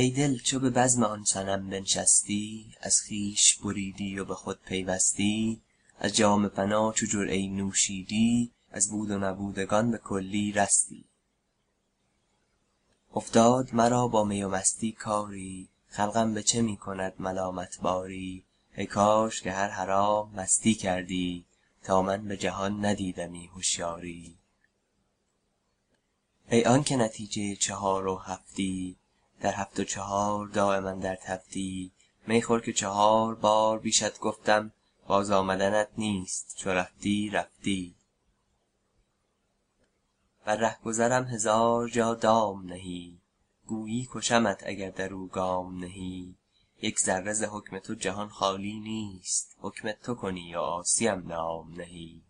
ای دل چو به بزم آن صنم بنشستی از خویش بریدی و به خود پیوستی از جام فنا چو جرعه نوشیدی از بود و نبودگان به کلی رستی. افتاد مرا با می و مستی کاری خلقم به چه می کند ملامت باری؟ ای کاش که هر حرام مستی کردی تا من به جهان ندیدمی هشیاری ای آنک نتیجه چهار و هفتی در هفت و چهار دایم اندر تفتی می خور که چهار بار بیشت گفتم باز آمدنت نیست چو رفتی رفتی. بر رهگذرم هزار جا دام نهی. گویی کشمت اگر در او گام نهی. یک ذره ز حکم تو جهان خالی نیست. حکم تو کنی و عاصیم نام نهی.